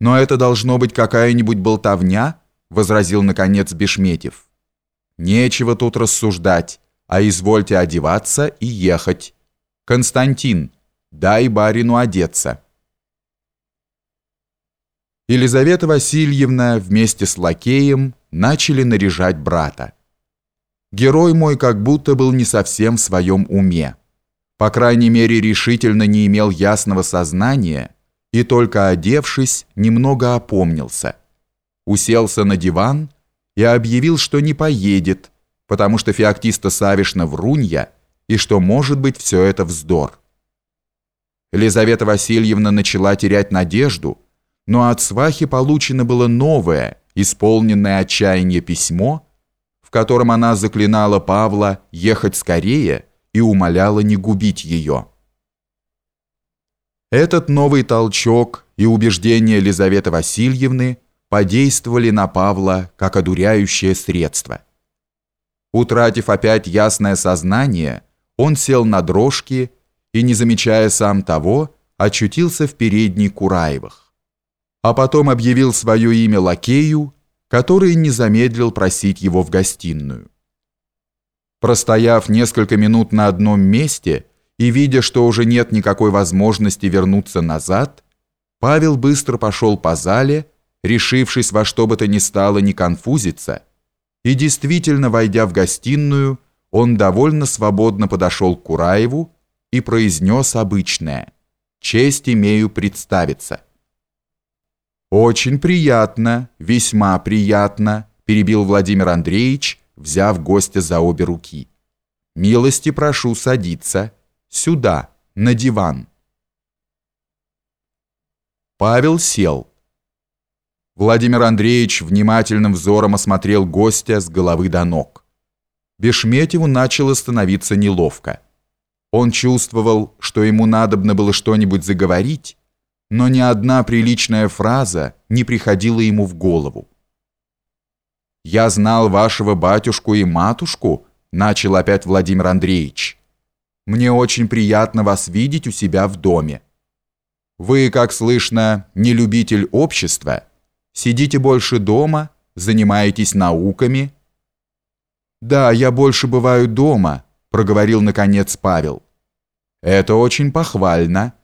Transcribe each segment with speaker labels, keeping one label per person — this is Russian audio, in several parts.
Speaker 1: Но это должно быть какая-нибудь болтовня, возразил наконец Бешметьев. Нечего тут рассуждать, а извольте одеваться и ехать. Константин, дай барину одеться. Елизавета Васильевна вместе с лакеем начали наряжать брата. Герой мой как будто был не совсем в своем уме. По крайней мере, решительно не имел ясного сознания и только одевшись, немного опомнился. Уселся на диван и объявил, что не поедет, потому что феоктиста Савишна врунья и что, может быть, все это вздор. Елизавета Васильевна начала терять надежду, но от свахи получено было новое, исполненное отчаяние письмо, в котором она заклинала Павла ехать скорее и умоляла не губить ее. Этот новый толчок и убеждение Елизаветы Васильевны подействовали на Павла как одуряющее средство. Утратив опять ясное сознание, он сел на дрожки и, не замечая сам того, очутился в передней Кураевых. А потом объявил свое имя лакею, который не замедлил просить его в гостиную. Простояв несколько минут на одном месте, и, видя, что уже нет никакой возможности вернуться назад, Павел быстро пошел по зале, решившись во что бы то ни стало не конфузиться, и действительно, войдя в гостиную, он довольно свободно подошел к Кураеву и произнес обычное «Честь имею представиться». «Очень приятно, весьма приятно», перебил Владимир Андреевич, взяв гостя за обе руки. «Милости прошу садиться». Сюда, на диван. Павел сел. Владимир Андреевич внимательным взором осмотрел гостя с головы до ног. Бешметьеву начало становиться неловко. Он чувствовал, что ему надобно было что-нибудь заговорить, но ни одна приличная фраза не приходила ему в голову. «Я знал вашего батюшку и матушку», начал опять Владимир Андреевич. Мне очень приятно вас видеть у себя в доме. Вы, как слышно, не любитель общества. Сидите больше дома, занимаетесь науками. Да, я больше бываю дома, проговорил наконец Павел. Это очень похвально.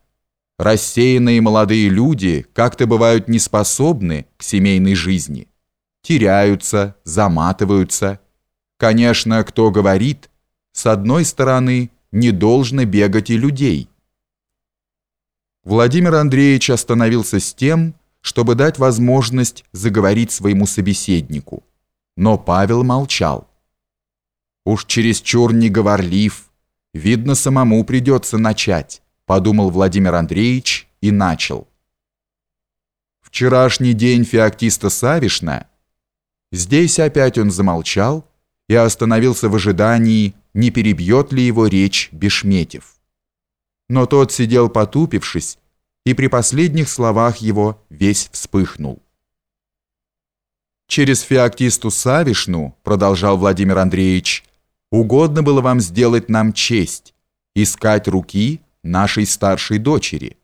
Speaker 1: Рассеянные молодые люди как-то бывают неспособны к семейной жизни. Теряются, заматываются. Конечно, кто говорит, с одной стороны, не должно бегать и людей. Владимир Андреевич остановился с тем, чтобы дать возможность заговорить своему собеседнику. Но Павел молчал. «Уж чересчур неговорлив. Видно, самому придется начать», подумал Владимир Андреевич и начал. «Вчерашний день феоктиста Савишна...» Здесь опять он замолчал и остановился в ожидании, не перебьет ли его речь Бешметьев. Но тот сидел потупившись, и при последних словах его весь вспыхнул. «Через феоктисту Савишну, — продолжал Владимир Андреевич, — угодно было вам сделать нам честь, искать руки нашей старшей дочери».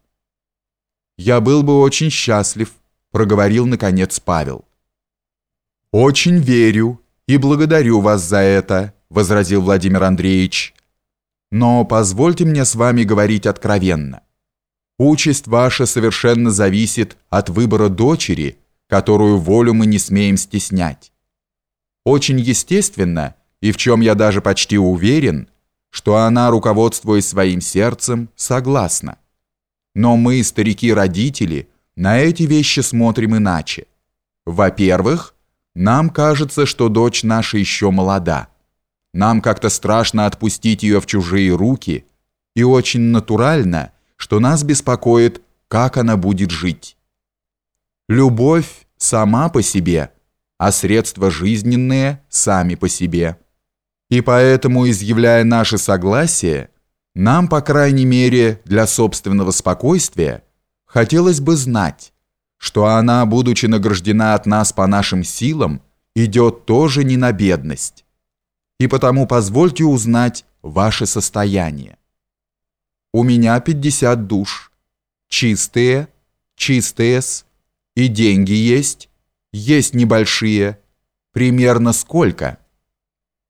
Speaker 1: «Я был бы очень счастлив», — проговорил наконец Павел. «Очень верю и благодарю вас за это», возразил Владимир Андреевич. Но позвольте мне с вами говорить откровенно. Участь ваша совершенно зависит от выбора дочери, которую волю мы не смеем стеснять. Очень естественно, и в чем я даже почти уверен, что она, руководствуясь своим сердцем, согласна. Но мы, старики-родители, на эти вещи смотрим иначе. Во-первых, нам кажется, что дочь наша еще молода – нам как-то страшно отпустить ее в чужие руки, и очень натурально, что нас беспокоит, как она будет жить. Любовь сама по себе, а средства жизненные сами по себе. И поэтому, изъявляя наше согласие, нам, по крайней мере, для собственного спокойствия, хотелось бы знать, что она, будучи награждена от нас по нашим силам, идет тоже не на бедность, и потому позвольте узнать ваше состояние. У меня 50 душ. Чистые, чистые-с, И деньги есть? Есть небольшие. Примерно сколько?